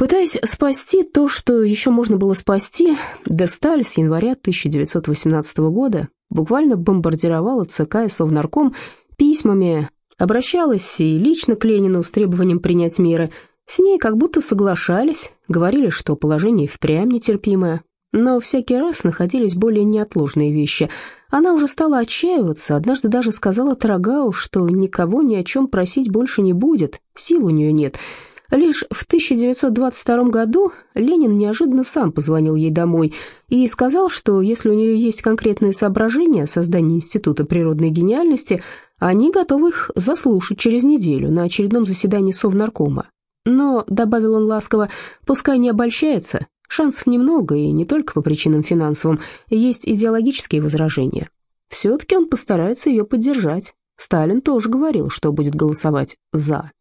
Пытаясь спасти то, что еще можно было спасти, Десталь с января 1918 года буквально бомбардировала ЦК и Совнарком письмами, обращалась и лично к Ленину с требованием принять меры. С ней как будто соглашались, говорили, что положение впрямь нетерпимое. Но всякий раз находились более неотложные вещи. Она уже стала отчаиваться, однажды даже сказала Трагау, что никого ни о чем просить больше не будет, сил у нее нет — Лишь в 1922 году Ленин неожиданно сам позвонил ей домой и сказал, что если у нее есть конкретные соображения о создании Института природной гениальности, они готовы их заслушать через неделю на очередном заседании Совнаркома. Но, добавил он ласково, пускай не обольщается, шансов немного, и не только по причинам финансовым, есть идеологические возражения. Все-таки он постарается ее поддержать. Сталин тоже говорил, что будет голосовать «за».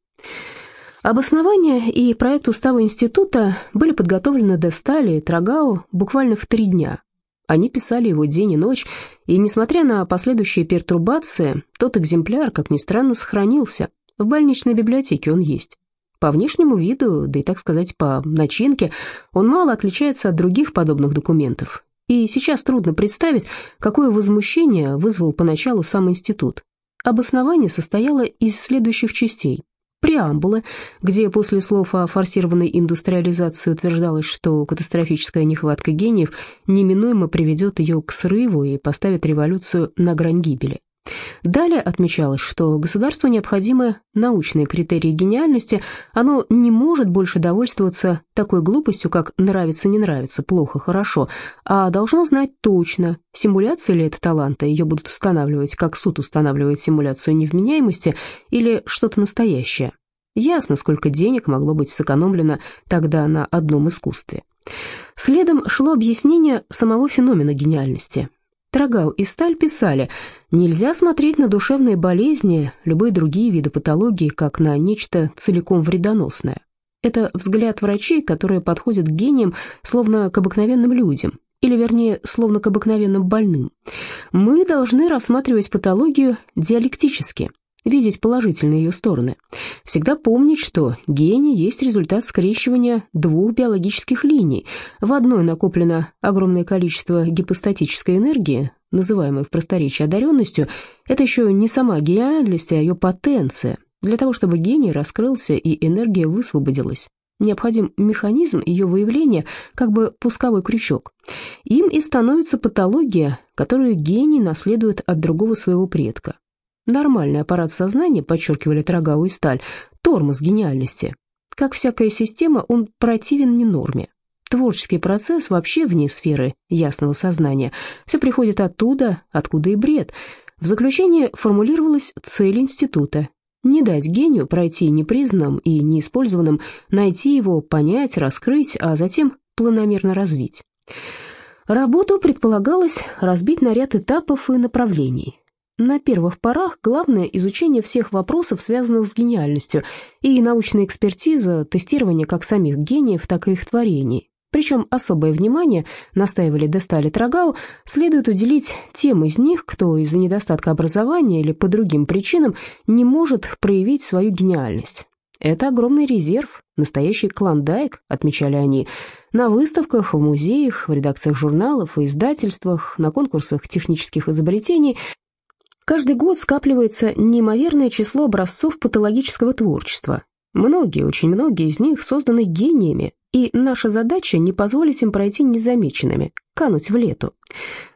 Обоснование и проект устава института были подготовлены Дестали и Трагау буквально в три дня. Они писали его день и ночь, и, несмотря на последующие пертурбации, тот экземпляр, как ни странно, сохранился. В больничной библиотеке он есть. По внешнему виду, да и, так сказать, по начинке, он мало отличается от других подобных документов. И сейчас трудно представить, какое возмущение вызвал поначалу сам институт. Обоснование состояло из следующих частей преамбулы, где после слов о форсированной индустриализации утверждалось, что катастрофическая нехватка гениев неминуемо приведет ее к срыву и поставит революцию на грань гибели. Далее отмечалось, что государству необходимы научные критерии гениальности, оно не может больше довольствоваться такой глупостью, как «нравится, не нравится», «плохо, хорошо», а должно знать точно, симуляция ли это таланта, ее будут устанавливать, как суд устанавливает симуляцию невменяемости, или что-то настоящее. Ясно, сколько денег могло быть сэкономлено тогда на одном искусстве. Следом шло объяснение самого феномена гениальности – Трагау и Сталь писали, нельзя смотреть на душевные болезни, любые другие виды патологии, как на нечто целиком вредоносное. Это взгляд врачей, которые подходят к гениям, словно к обыкновенным людям, или, вернее, словно к обыкновенным больным. Мы должны рассматривать патологию диалектически, видеть положительные ее стороны. Всегда помнить, что гений есть результат скрещивания двух биологических линий. В одной накоплено огромное количество гипостатической энергии, называемой в просторечии одаренностью. Это еще не сама гениальность, а ее потенция. Для того, чтобы гений раскрылся и энергия высвободилась. Необходим механизм ее выявления, как бы пусковой крючок. Им и становится патология, которую гений наследует от другого своего предка. Нормальный аппарат сознания, подчеркивали Трагау и Сталь, тормоз гениальности. Как всякая система, он противен не норме. Творческий процесс вообще вне сферы ясного сознания. Все приходит оттуда, откуда и бред. В заключение формулировалась цель института не дать гению пройти непризнанным и неиспользованным, найти его, понять, раскрыть, а затем планомерно развить. Работу предполагалось разбить на ряд этапов и направлений. На первых порах главное изучение всех вопросов, связанных с гениальностью, и научная экспертиза, тестирование как самих гениев, так и их творений. Причем особое внимание, настаивали Дестали Трагау, следует уделить тем из них, кто из-за недостатка образования или по другим причинам не может проявить свою гениальность. Это огромный резерв, настоящий клондайк, отмечали они. На выставках, в музеях, в редакциях журналов и издательствах, на конкурсах технических изобретений Каждый год скапливается неимоверное число образцов патологического творчества. Многие, очень многие из них созданы гениями, и наша задача не позволить им пройти незамеченными, кануть в лету.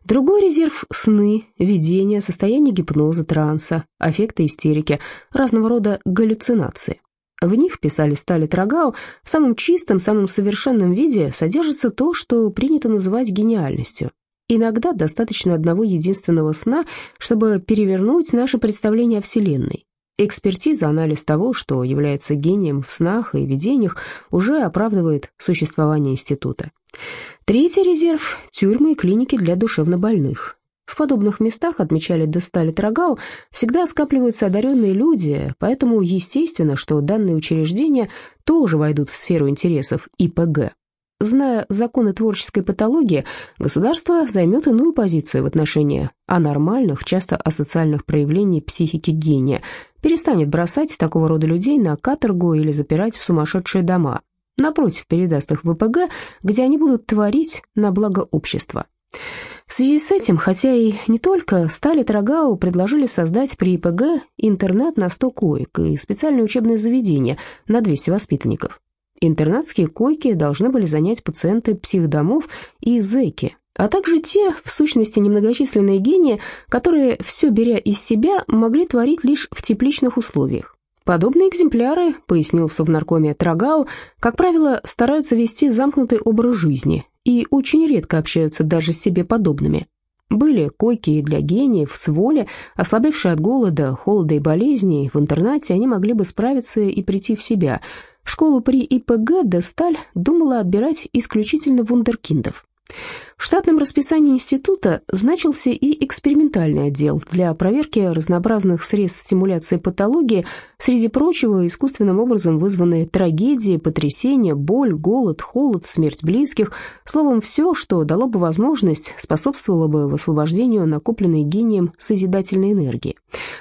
Другой резерв – сны, видения, состояние гипноза, транса, аффекта истерики, разного рода галлюцинации. В них, писали Стали Трагау, в самом чистом, самом совершенном виде содержится то, что принято называть гениальностью. Иногда достаточно одного единственного сна, чтобы перевернуть наше представление о Вселенной. Экспертиза, анализ того, что является гением в снах и видениях, уже оправдывает существование института. Третий резерв – тюрьмы и клиники для душевнобольных. В подобных местах, отмечали Дестали Трагау, всегда скапливаются одаренные люди, поэтому естественно, что данные учреждения тоже войдут в сферу интересов ИПГ. Зная законы творческой патологии, государство займет иную позицию в отношении анормальных, часто асоциальных проявлений психики гения, перестанет бросать такого рода людей на каторгу или запирать в сумасшедшие дома. Напротив, передаст их в ИПГ, где они будут творить на благо общества. В связи с этим, хотя и не только, Стали Трагау предложили создать при ИПГ интернат на 100 коек и специальное учебное заведение на 200 воспитанников. Интернатские койки должны были занять пациенты психдомов и зэки, а также те, в сущности, немногочисленные гении, которые, все беря из себя, могли творить лишь в тепличных условиях. Подобные экземпляры, пояснил в Совнаркоме Трагау, как правило, стараются вести замкнутый образ жизни и очень редко общаются даже с себе подобными. Были койки для гениев с воли, ослабевшие от голода, холода и болезней, в интернате они могли бы справиться и прийти в себя. Школу при ИПГ Десталь думала отбирать исключительно вундеркиндов. В штатном расписании института значился и экспериментальный отдел для проверки разнообразных средств стимуляции патологии, среди прочего искусственным образом вызванные трагедии, потрясения, боль, голод, холод, смерть близких, словом, все, что дало бы возможность, способствовало бы освобождению накопленной гением созидательной энергии.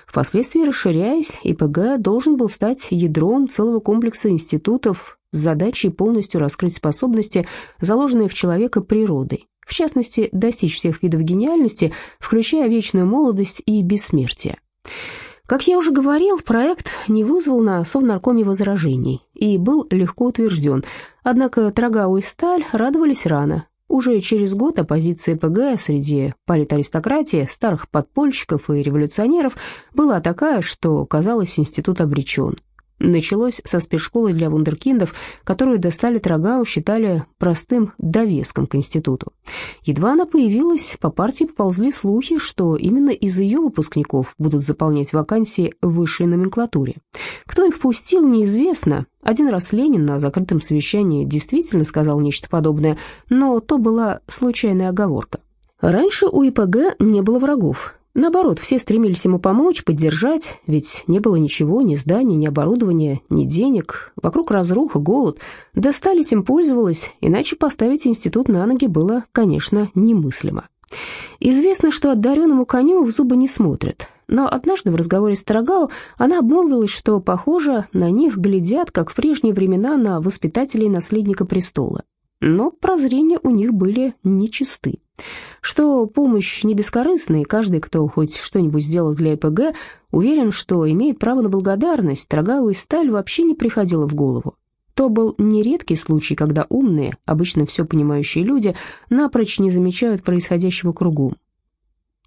Впоследствии расширяясь, ИПГ должен был стать ядром целого комплекса институтов, с задачей полностью раскрыть способности, заложенные в человека природой, в частности, достичь всех видов гениальности, включая вечную молодость и бессмертие. Как я уже говорил, проект не вызвал на Совнаркоме возражений и был легко утвержден, однако Трагау и Сталь радовались рано. Уже через год оппозиция ПГ среди политаристократии, старых подпольщиков и революционеров была такая, что, казалось, институт обречен. Началось со спецшколы для вундеркиндов, которую достали Трагау считали простым довеском к институту. Едва она появилась, по партии поползли слухи, что именно из ее выпускников будут заполнять вакансии в высшей номенклатуре. Кто их пустил, неизвестно. Один раз Ленин на закрытом совещании действительно сказал нечто подобное, но то была случайная оговорка. Раньше у ИПГ не было врагов. Наоборот, все стремились ему помочь, поддержать, ведь не было ничего, ни зданий, ни оборудования, ни денег. Вокруг разруха, голод. Да Сталь этим пользовалась, иначе поставить институт на ноги было, конечно, немыслимо. Известно, что одаренному коню в зубы не смотрят, но однажды в разговоре с Тарагау она обмолвилась, что, похоже, на них глядят, как в прежние времена на воспитателей наследника престола. Но прозрения у них были нечисты что помощь не бескорыстная, каждый, кто хоть что-нибудь сделал для ЭПГ, уверен, что имеет право на благодарность, и Сталь вообще не приходило в голову. То был нередкий случай, когда умные, обычно все понимающие люди, напрочь не замечают происходящего кругом.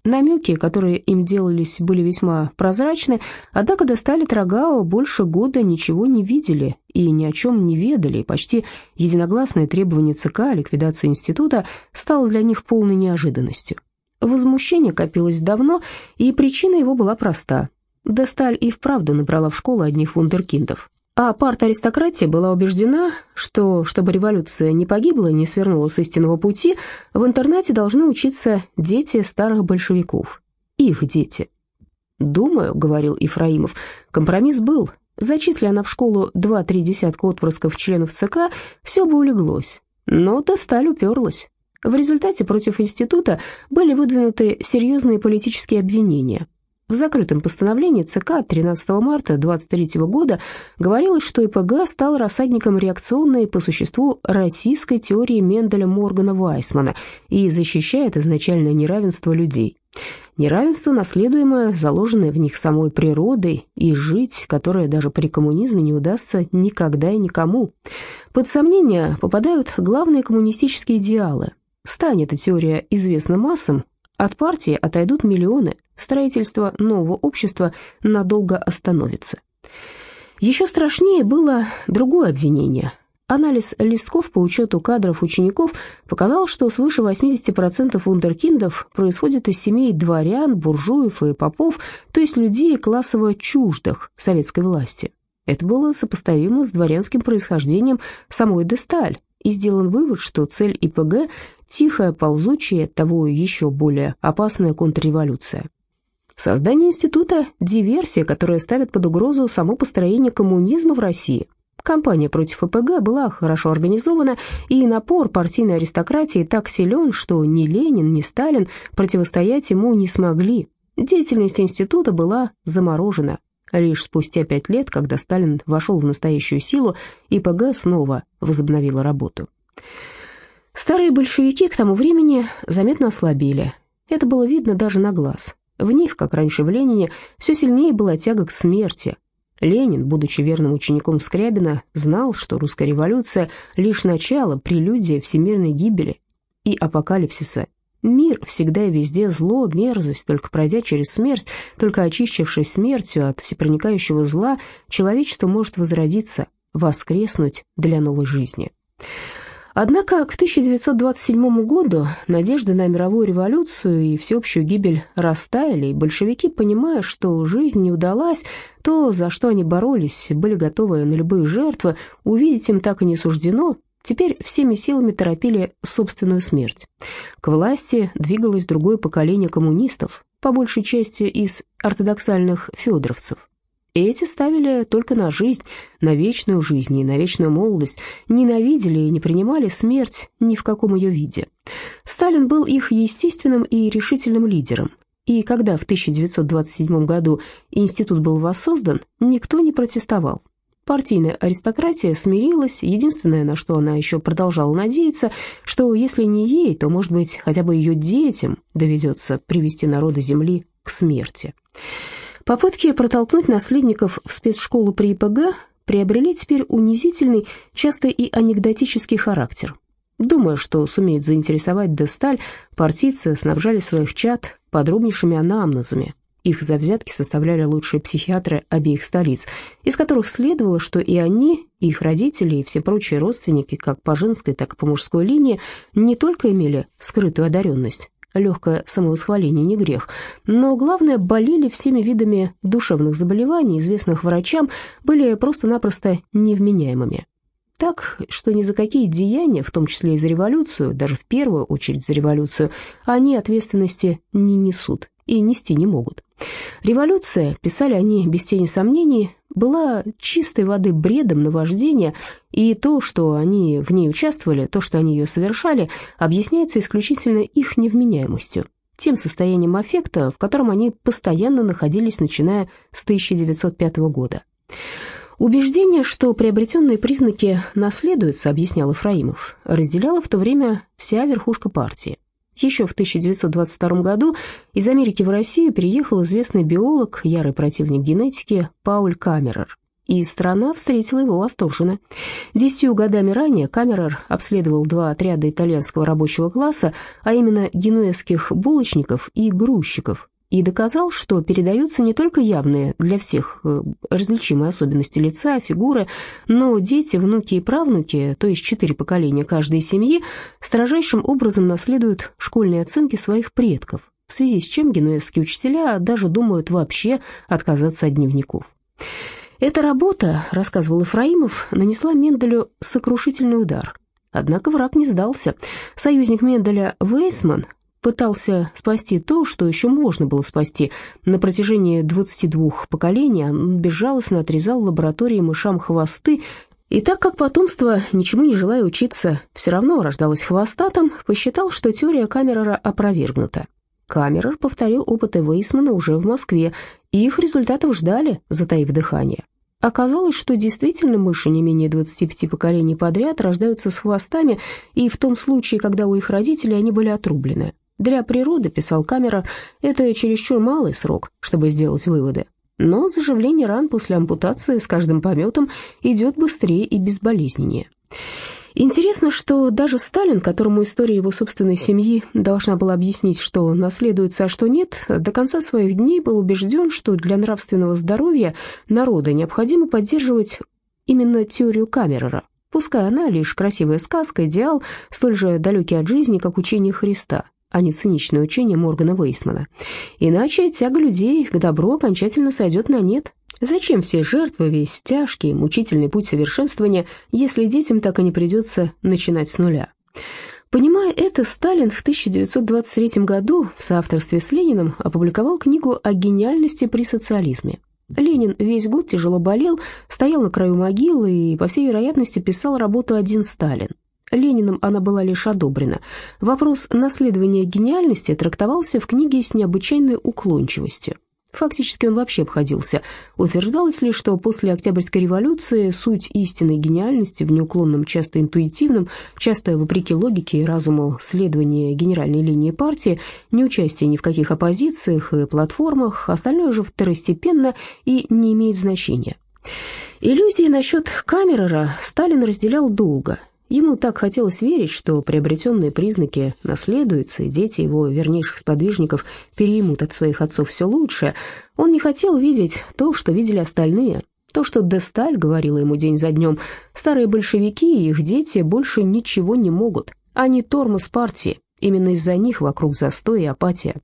Намеки, которые им делались, были весьма прозрачны, однако достали Трагао больше года ничего не видели и ни о чем не ведали, и почти единогласное требование ЦК о ликвидации института стало для них полной неожиданностью. Возмущение копилось давно, и причина его была проста. Десталь и вправду набрала в школу одних вундеркиндов. А парт-аристократия была убеждена, что, чтобы революция не погибла и не свернула с истинного пути, в интернате должны учиться дети старых большевиков. Их дети. «Думаю», — говорил Ифраимов, — «компромисс был. Зачисли она в школу два-три десятка отпрысков членов ЦК, все бы улеглось. Но Тесталь уперлась. В результате против института были выдвинуты серьезные политические обвинения. В закрытом постановлении ЦК 13 марта 23 года говорилось, что ИПГ стал рассадником реакционной по существу российской теории Менделя Моргана Вайсмана и защищает изначальное неравенство людей. Неравенство, наследуемое, заложенное в них самой природой, и жить, которое даже при коммунизме не удастся никогда и никому. Под сомнение попадают главные коммунистические идеалы. Станет эта теория известна массам, от партии отойдут миллионы, строительство нового общества надолго остановится. Еще страшнее было другое обвинение. Анализ листков по учету кадров учеников показал, что свыше 80% вундеркиндов происходит из семей дворян, буржуев и попов, то есть людей классово чуждых советской власти. Это было сопоставимо с дворянским происхождением самой Десталь, и сделан вывод, что цель ИПГ – тихая, ползучая, того еще более опасная контрреволюция. Создание института – диверсия, которая ставит под угрозу само построение коммунизма в России. Кампания против ИПГ была хорошо организована, и напор партийной аристократии так силен, что ни Ленин, ни Сталин противостоять ему не смогли. Деятельность института была заморожена. Лишь спустя пять лет, когда Сталин вошел в настоящую силу, ИПГ снова возобновила работу. Старые большевики к тому времени заметно ослабели. Это было видно даже на глаз. В них, как раньше в Ленине, все сильнее была тяга к смерти. Ленин, будучи верным учеником Скрябина, знал, что русская революция — лишь начало, прелюдия всемирной гибели и апокалипсиса Мир всегда и везде зло, мерзость, только пройдя через смерть, только очищившись смертью от всепроникающего зла, человечество может возродиться, воскреснуть для новой жизни. Однако к 1927 году надежды на мировую революцию и всеобщую гибель растаяли, и большевики, понимая, что жизнь не удалась, то, за что они боролись, были готовы на любые жертвы, увидеть им так и не суждено, теперь всеми силами торопили собственную смерть. К власти двигалось другое поколение коммунистов, по большей части из ортодоксальных федоровцев. Эти ставили только на жизнь, на вечную жизнь и на вечную молодость, ненавидели и не принимали смерть ни в каком ее виде. Сталин был их естественным и решительным лидером, и когда в 1927 году институт был воссоздан, никто не протестовал. Партийная аристократия смирилась, единственное, на что она еще продолжала надеяться, что если не ей, то, может быть, хотя бы ее детям доведется привести народы Земли к смерти. Попытки протолкнуть наследников в спецшколу при ИПГ приобрели теперь унизительный, часто и анекдотический характер. Думая, что сумеют заинтересовать Десталь, партийцы снабжали своих чад подробнейшими анамнезами, их за взятки составляли лучшие психиатры обеих столиц, из которых следовало, что и они, и их родители, и все прочие родственники, как по женской, так и по мужской линии, не только имели скрытую одаренность, легкое самовосхваление не грех, но, главное, болели всеми видами душевных заболеваний, известных врачам, были просто-напросто невменяемыми. Так, что ни за какие деяния, в том числе и за революцию, даже в первую очередь за революцию, они ответственности не несут и нести не могут. Революция, писали они без тени сомнений, была чистой воды бредом наваждения, и то, что они в ней участвовали, то, что они ее совершали, объясняется исключительно их невменяемостью, тем состоянием аффекта, в котором они постоянно находились, начиная с 1905 года. Убеждение, что приобретенные признаки наследуются, объяснял Ефраимов, разделяла в то время вся верхушка партии. Еще в 1922 году из Америки в Россию переехал известный биолог, ярый противник генетики Пауль Камерер. И страна встретила его восторженно. Десятью годами ранее Камерер обследовал два отряда итальянского рабочего класса, а именно генуэзских булочников и грузчиков, и доказал, что передаются не только явные для всех э, различимые особенности лица, фигуры, но дети, внуки и правнуки, то есть четыре поколения каждой семьи, строжайшим образом наследуют школьные оценки своих предков, в связи с чем генуэзские учителя даже думают вообще отказаться от дневников. Эта работа, рассказывал Ефраимов, нанесла Менделю сокрушительный удар. Однако враг не сдался. Союзник Менделя Вейсман пытался спасти то, что еще можно было спасти. На протяжении 22 поколений он безжалостно отрезал лаборатории мышам хвосты, и так как потомство, ничему не желая учиться, все равно рождалось хвостатым, посчитал, что теория Камерера опровергнута. Камерер повторил опыты Вейсмана уже в Москве, и их результатов ждали, затаив дыхание. Оказалось, что действительно мыши не менее 25 поколений подряд рождаются с хвостами, и в том случае, когда у их родителей они были отрублены. Для природы, писал Камера, это чересчур малый срок, чтобы сделать выводы. Но заживление ран после ампутации с каждым пометом идет быстрее и безболезненнее. Интересно, что даже Сталин, которому история его собственной семьи должна была объяснить, что наследуется, а что нет, до конца своих дней был убежден, что для нравственного здоровья народа необходимо поддерживать именно теорию Камерера, пускай она лишь красивая сказка, идеал, столь же далекий от жизни, как учение Христа – а не циничное учение Моргана Вейсмана. Иначе тяга людей к добру окончательно сойдет на нет. Зачем все жертвы, весь тяжкий, мучительный путь совершенствования, если детям так и не придется начинать с нуля? Понимая это, Сталин в 1923 году в соавторстве с Лениным опубликовал книгу о гениальности при социализме. Ленин весь год тяжело болел, стоял на краю могилы и, по всей вероятности, писал работу «Один Сталин». Лениным она была лишь одобрена. Вопрос наследования гениальности трактовался в книге с необычайной уклончивостью. Фактически он вообще обходился. Утверждалось ли, что после Октябрьской революции суть истинной гениальности в неуклонном, часто интуитивном, часто вопреки логике и разуму следования генеральной линии партии, не участие ни в каких оппозициях и платформах, остальное же второстепенно и не имеет значения. Иллюзии насчет Камерера Сталин разделял долго – Ему так хотелось верить, что приобретенные признаки наследуются, и дети его вернейших сподвижников переймут от своих отцов все лучшее. Он не хотел видеть то, что видели остальные, то, что Десталь говорила ему день за днем. Старые большевики и их дети больше ничего не могут. Они тормоз партии. Именно из-за них вокруг застой и апатия.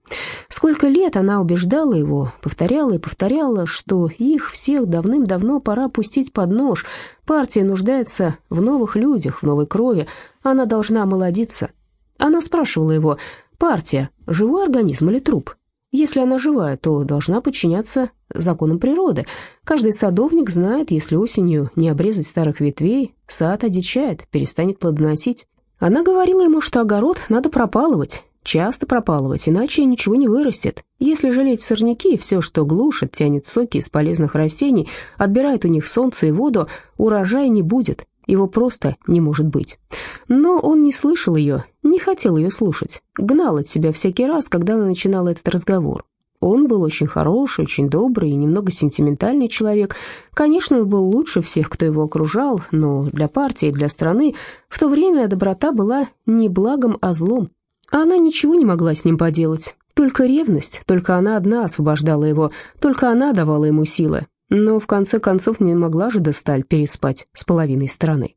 Сколько лет она убеждала его, повторяла и повторяла, что их всех давным-давно пора пустить под нож. Партия нуждается в новых людях, в новой крови. Она должна молодиться. Она спрашивала его, партия, живой организм или труп? Если она живая, то должна подчиняться законам природы. Каждый садовник знает, если осенью не обрезать старых ветвей, сад одичает, перестанет плодоносить. Она говорила ему, что огород надо пропалывать, часто пропалывать, иначе ничего не вырастет. Если жалеть сорняки, все, что глушит, тянет соки из полезных растений, отбирает у них солнце и воду, урожая не будет, его просто не может быть. Но он не слышал ее, не хотел ее слушать, гнал от себя всякий раз, когда она начинала этот разговор. Он был очень хороший, очень добрый и немного сентиментальный человек. Конечно, он был лучше всех, кто его окружал, но для партии и для страны в то время доброта была не благом, а злом. Она ничего не могла с ним поделать. Только ревность, только она одна освобождала его, только она давала ему силы. Но в конце концов не могла же Досталь переспать с половиной страны.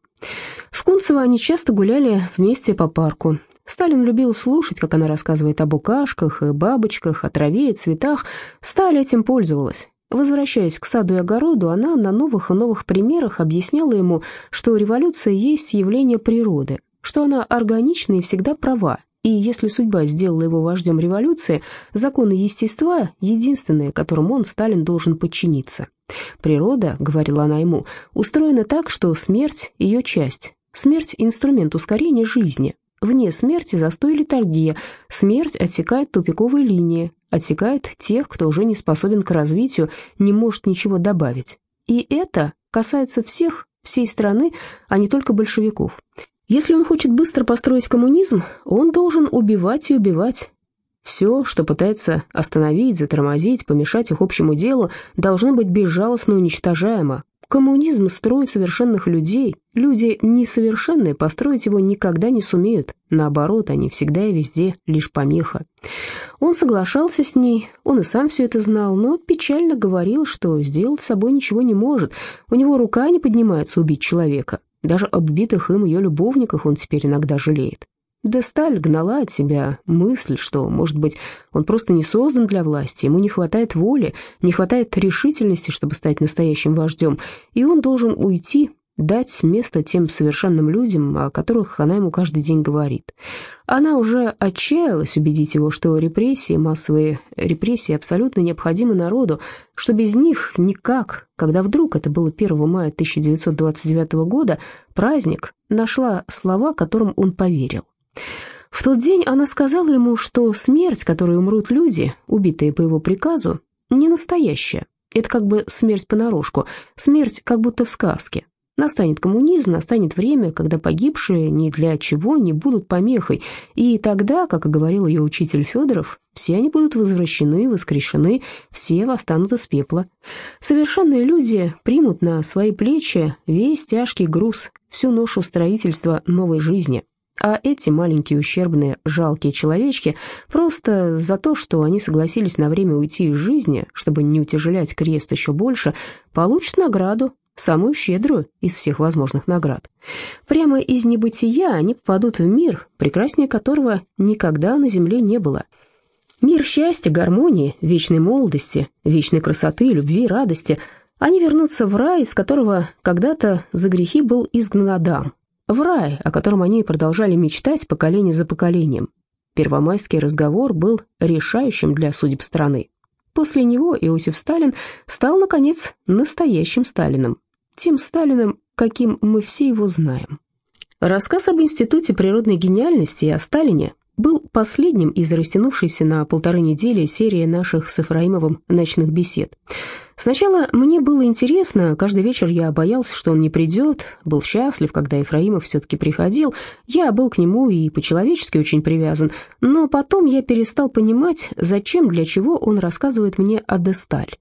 В Кунцево они часто гуляли вместе по парку. Сталин любил слушать, как она рассказывает о букашках и бабочках, о траве и цветах. Сталь этим пользовалась. Возвращаясь к саду и огороду, она на новых и новых примерах объясняла ему, что революция есть явление природы, что она органична и всегда права, и если судьба сделала его вождем революции, законы естества — единственные, которым он, Сталин, должен подчиниться. «Природа», — говорила она ему, — «устроена так, что смерть — ее часть, смерть — инструмент ускорения жизни, Вне смерти застой и литургия. Смерть отсекает тупиковые линии, отсекает тех, кто уже не способен к развитию, не может ничего добавить. И это касается всех, всей страны, а не только большевиков. Если он хочет быстро построить коммунизм, он должен убивать и убивать. Все, что пытается остановить, затормозить, помешать их общему делу, должно быть безжалостно уничтожаемо, Коммунизм – строй совершенных людей. Люди несовершенные построить его никогда не сумеют. Наоборот, они всегда и везде лишь помеха. Он соглашался с ней, он и сам все это знал, но печально говорил, что сделать с собой ничего не может. У него рука не поднимается убить человека. Даже об убитых им ее любовниках он теперь иногда жалеет. Десталь гнала от себя мысль, что, может быть, он просто не создан для власти, ему не хватает воли, не хватает решительности, чтобы стать настоящим вождем, и он должен уйти, дать место тем совершенным людям, о которых она ему каждый день говорит. Она уже отчаялась убедить его, что репрессии, массовые репрессии абсолютно необходимы народу, что без них никак, когда вдруг, это было 1 мая 1929 года, праздник, нашла слова, которым он поверил. В тот день она сказала ему, что смерть, которой умрут люди, убитые по его приказу, не настоящая. Это как бы смерть понарошку, смерть как будто в сказке. Настанет коммунизм, настанет время, когда погибшие ни для чего не будут помехой, и тогда, как и говорил ее учитель Федоров, все они будут возвращены, воскрешены, все восстанут из пепла. Совершенные люди примут на свои плечи весь тяжкий груз, всю ношу строительства новой жизни. А эти маленькие ущербные жалкие человечки просто за то, что они согласились на время уйти из жизни, чтобы не утяжелять крест еще больше, получат награду, самую щедрую из всех возможных наград. Прямо из небытия они попадут в мир, прекраснее которого никогда на земле не было. Мир счастья, гармонии, вечной молодости, вечной красоты, любви, радости. Они вернутся в рай, из которого когда-то за грехи был изгнан Адам, в рай, о котором они продолжали мечтать поколение за поколением. Первомайский разговор был решающим для судеб страны. После него Иосиф Сталин стал, наконец, настоящим Сталином, тем Сталином, каким мы все его знаем. Рассказ об Институте природной гениальности и о Сталине был последним из растянувшейся на полторы недели серии наших с Ефраимовым ночных бесед. Сначала мне было интересно, каждый вечер я боялся, что он не придет, был счастлив, когда Ефраимов все-таки приходил, я был к нему и по-человечески очень привязан, но потом я перестал понимать, зачем, для чего он рассказывает мне о Десталь.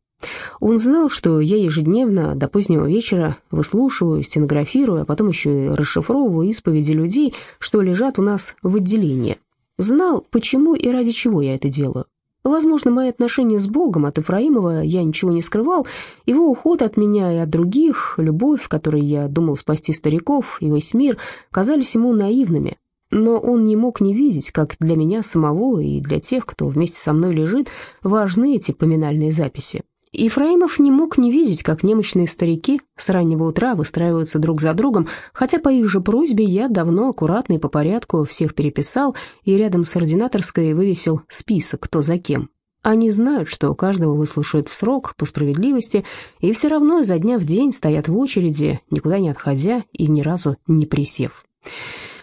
Он знал, что я ежедневно до позднего вечера выслушиваю, стенографирую, а потом еще и расшифровываю исповеди людей, что лежат у нас в отделении. Знал, почему и ради чего я это делаю. Возможно, мои отношения с Богом от Ефраимова я ничего не скрывал, его уход от меня и от других, любовь, которой я думал спасти стариков и весь мир, казались ему наивными. Но он не мог не видеть, как для меня самого и для тех, кто вместе со мной лежит, важны эти поминальные записи. Ефраимов не мог не видеть, как немощные старики с раннего утра выстраиваются друг за другом, хотя по их же просьбе я давно аккуратно и по порядку всех переписал и рядом с ординаторской вывесил список, кто за кем. Они знают, что каждого выслушают в срок, по справедливости, и все равно изо дня в день стоят в очереди, никуда не отходя и ни разу не присев.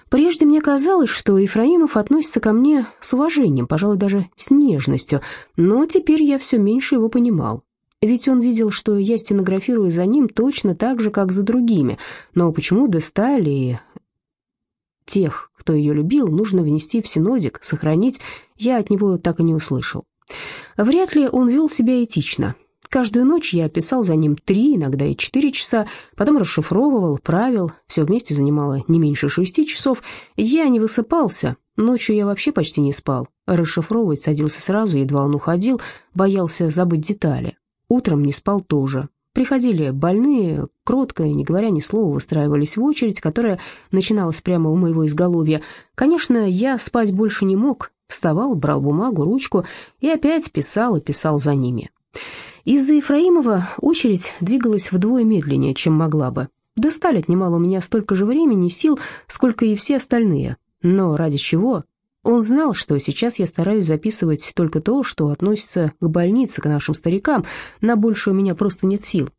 Прежде мне казалось, что Ефраимов относится ко мне с уважением, пожалуй, даже с нежностью, но теперь я все меньше его понимал. Ведь он видел, что я стенографирую за ним точно так же, как за другими. Но почему Десталь и тех, кто ее любил, нужно внести в синодик, сохранить, я от него так и не услышал. Вряд ли он вел себя этично. Каждую ночь я писал за ним три, иногда и четыре часа, потом расшифровывал, правил, все вместе занимало не меньше шести часов. Я не высыпался, ночью я вообще почти не спал. Расшифровывать садился сразу, едва он уходил, боялся забыть детали. Утром не спал тоже. Приходили больные, кротко, не говоря ни слова, выстраивались в очередь, которая начиналась прямо у моего изголовья. Конечно, я спать больше не мог. Вставал, брал бумагу, ручку и опять писал и писал за ними. Из-за Ефраимова очередь двигалась вдвое медленнее, чем могла бы. Достали отнимало у меня столько же времени и сил, сколько и все остальные. Но ради чего? Он знал, что сейчас я стараюсь записывать только то, что относится к больнице, к нашим старикам, на больше у меня просто нет сил.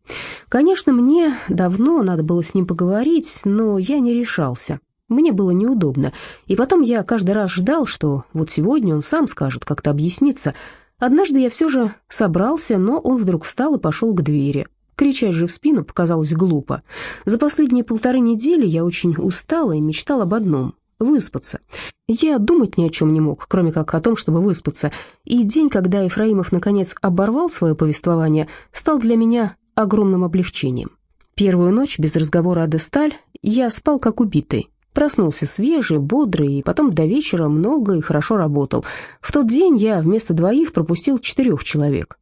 Конечно, мне давно надо было с ним поговорить, но я не решался. Мне было неудобно, и потом я каждый раз ждал, что вот сегодня он сам скажет, как-то объясниться. Однажды я все же собрался, но он вдруг встал и пошел к двери. Кричать же в спину показалось глупо. За последние полторы недели я очень устала и мечтал об одном выспаться. Я думать ни о чем не мог, кроме как о том, чтобы выспаться, и день, когда Ефраимов наконец оборвал свое повествование, стал для меня огромным облегчением. Первую ночь без разговора о Десталь я спал как убитый. Проснулся свежий, бодрый, и потом до вечера много и хорошо работал. В тот день я вместо двоих пропустил четырех человек.